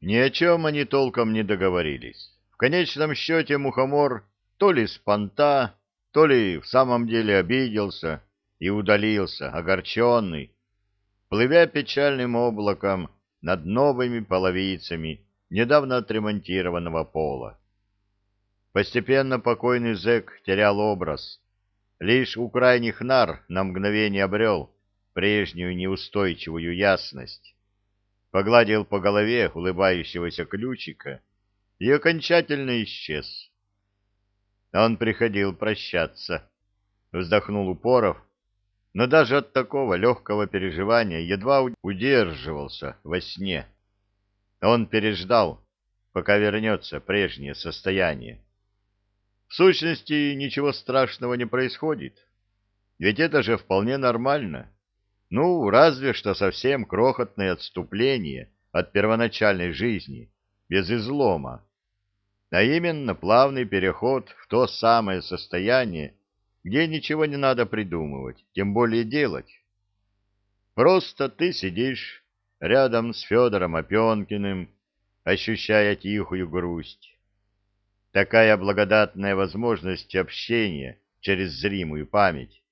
Ни о чем они толком не договорились. В конечном счете мухомор то ли с понта, то ли в самом деле обиделся и удалился, огорченный, плывя печальным облаком над новыми половицами недавно отремонтированного пола. Постепенно покойный зэк терял образ. Лишь у крайних нар на мгновение обрел прежнюю неустойчивую ясность. Погладил по голове улыбающегося ключика и окончательно исчез. Он приходил прощаться. Вздохнул Упоров, но даже от такого легкого переживания едва удерживался во сне. Он переждал, пока вернется прежнее состояние. В сущности, ничего страшного не происходит. Ведь это же вполне нормально. Ну, разве что совсем крохотное отступление от первоначальной жизни, без излома. А именно плавный переход в то самое состояние, где ничего не надо придумывать, тем более делать. Просто ты сидишь рядом с Федором Опенкиным, ощущая тихую грусть. Такая благодатная возможность общения через зримую память.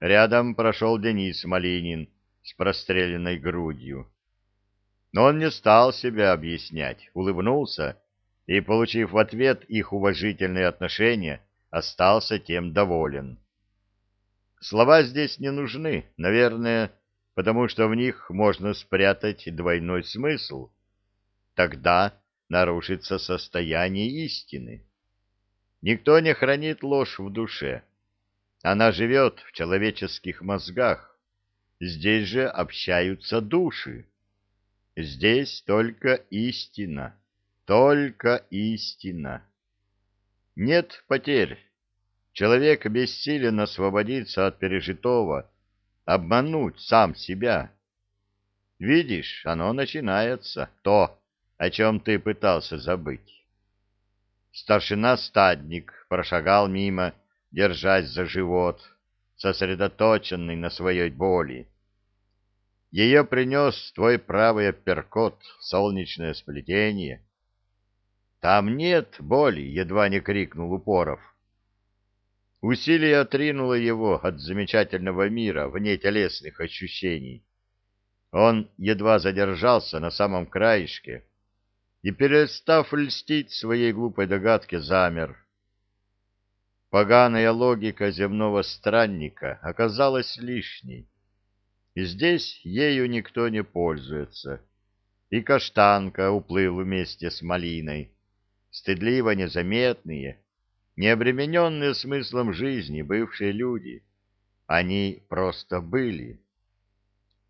Рядом прошел Денис Малинин с простреленной грудью. Но он не стал себя объяснять, улыбнулся и, получив в ответ их уважительные отношения, остался тем доволен. Слова здесь не нужны, наверное, потому что в них можно спрятать двойной смысл. Тогда нарушится состояние истины. Никто не хранит ложь в душе. Она живет в человеческих мозгах. Здесь же общаются души. Здесь только истина, только истина. Нет потерь. Человек бессилен освободиться от пережитого, обмануть сам себя. Видишь, оно начинается, то, о чем ты пытался забыть. Старшина-стадник прошагал мимо, держась за живот, сосредоточенный на своей боли. Ее принес твой правый апперкот, солнечное сплетение. Там нет боли, едва не крикнул Упоров. Усилие отринуло его от замечательного мира вне телесных ощущений. Он едва задержался на самом краешке и, перестав льстить своей глупой догадке, замер. Поганая логика земного странника оказалась лишней. И здесь ею никто не пользуется. И каштанка уплыл вместе с малиной. Стыдливо незаметные, необремененные смыслом жизни бывшие люди. Они просто были.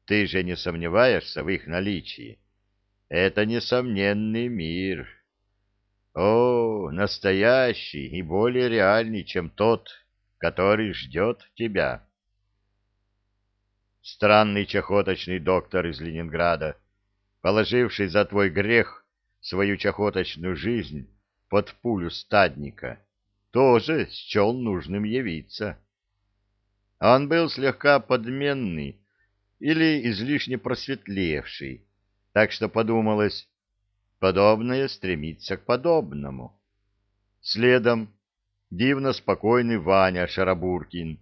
Ты же не сомневаешься в их наличии. Это несомненный мир. О, настоящий и более реальный, чем тот, который ждет тебя. Странный чахоточный доктор из Ленинграда, положивший за твой грех свою чахоточную жизнь под пулю стадника, тоже счел нужным явиться. Он был слегка подменный или излишне просветлевший, так что подумалось, подобное стремится к подобному. Следом дивно спокойный Ваня Шарабуркин,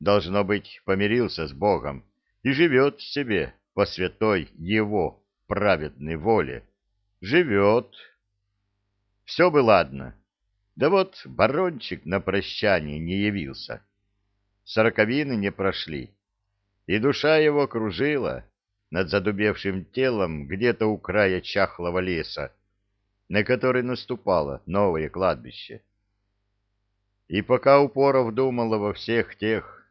должно быть, помирился с Богом и живет себе по святой его праведной воле. Живет. Все бы ладно, да вот барончик на прощание не явился. Сороковины не прошли, и душа его кружила над задубевшим телом где-то у края чахлого леса, на который наступало новое кладбище. И пока Упоров думал во всех тех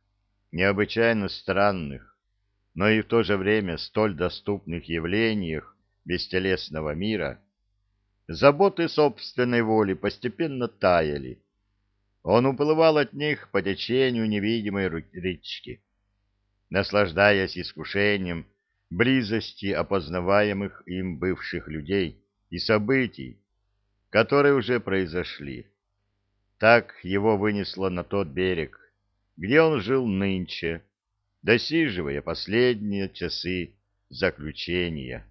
необычайно странных, но и в то же время столь доступных явлениях бестелесного мира, Заботы собственной воли постепенно таяли. Он уплывал от них по течению невидимой речки, наслаждаясь искушением близости опознаваемых им бывших людей и событий, которые уже произошли. Так его вынесло на тот берег, где он жил нынче, досиживая последние часы заключения.